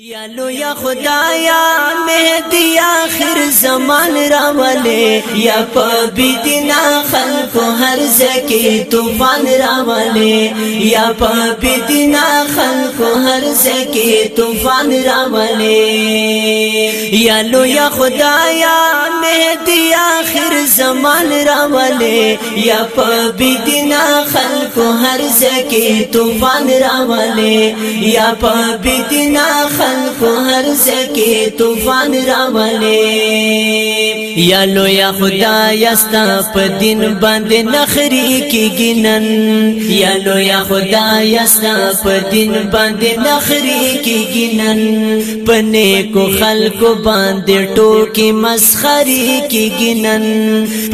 یا لو یا خدایا میں دیاخر زمان راملے یا پبی دینا خلق کو ہر زکی طوفان رام یا پبی دینا خلق کو ہر زکے طوفان راملے یا خدا یا مہدی آخر زمان رام لے یا پبی خل کو ہر زکی طوفان راملے یا پبی دینا خلق کو ہر زکی طوفان رام یا لو یا خدای استا په دین باندې نخري کیږي نن یا لو یا خدای استا په دین باندې نخري کیږي نن پنه کو خلکو باندې ټوکی مسخري کیږي نن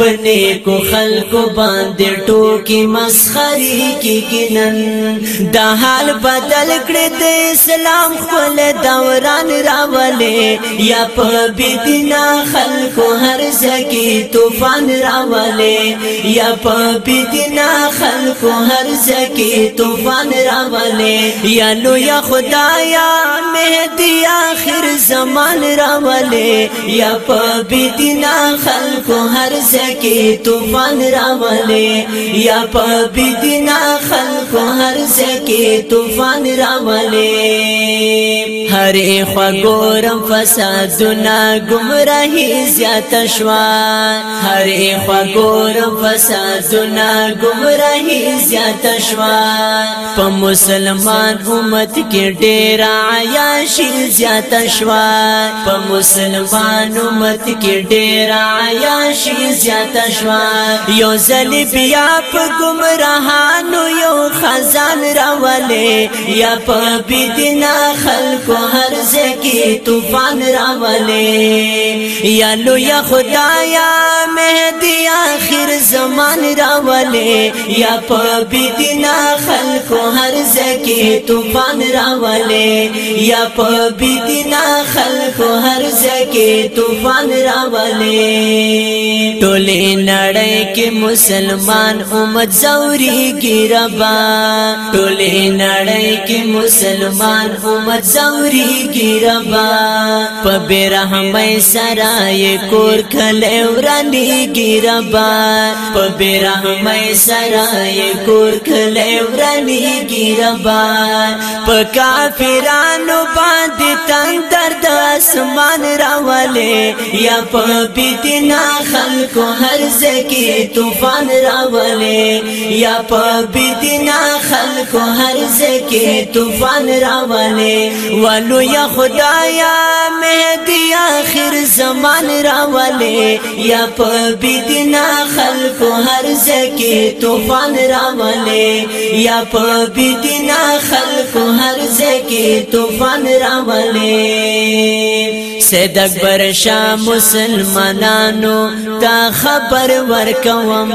پنه کو خلکو باندې ټوکی مسخري کیږي نن دا حال بدل کړی د اسلام خپل دوران راولې یا په بيدینا خلکو ارزه کی طوفان راولې یا په بيدنا خلق هرزه کی طوفان راولې یا لو یا خدایا زمان راولې یا په بيدینا خلکو هر ځکه طوفان راولې یا په بيدینا خلکو هر ځکه طوفان راولې هر خګورم فسادونه گمراهي زیات شوا هر خګورم فسادونه گمراهي زیات شوا په مسلمان امت کې ډېر عیاشي زیات شوا شوا په مسلمان امت کې ډېر عیاشي زیاته شوا یو ځل بیا په گمراهانو یو خزان راولې یا په بيدنا خلکو هر ځکه طوفان راولې یا لو یا خدایا مهدی اخر زمان راولې یا په بيدنا خلکو هر ځکه طوفان راولې یا په بيدنا خلق ہر زکی طوفان راولے ٹولی نڑے کے مسلمان امت زوری کی ربا ٹولی نڑے کے مسلمان امت زوری کی ربا پبی رحمی سرائے کور کھلے ورانی کی ربا پبی رحمی سرائے کور کھلے ورانی کی ربا پکا فیرانو باندی تندر اسمان راولې یا په بيتنا خلکو هر زکی طوفان راولې یا په بيتنا خلکو هر زکی طوفان راولې ولو یا خدایا مهدیا زمان راولې یا په بيدنا خلکو هر ځکه طوفان راولې یا په بيدنا خلکو هر ځکه طوفان راولې سید اکبر شاه مسلمانانو تا خبر ورکوم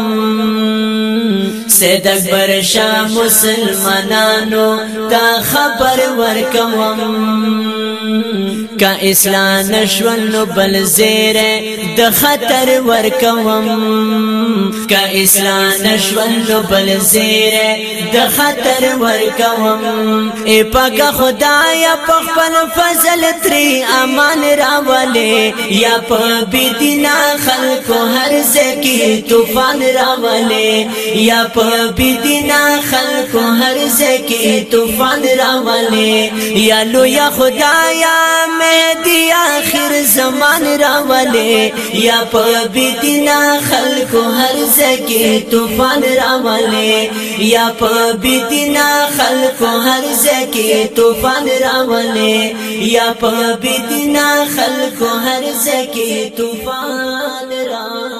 سید اکبر شاه مسلمانانو تا خبر ورکوم کا اسلام نشول نو بل زیره د خطر ور کوم کا اسلام نشول نو بل زیره د خطر ور کوم ای پاک خدایا په خپل فضل تری امان راولې یا په بيدینا خلکو هر زکی طوفان راولې یا په بيدینا خلکو هر زکی طوفان راولې یا لو یا خدایا دی آخر زمان راولے یا پبی دینا خلق ہر زکی طوفان راولے یا پبی دینا خلق ہر زکی طوفان راولے یا پبی دینا خلق ہر زکی طوفان راولے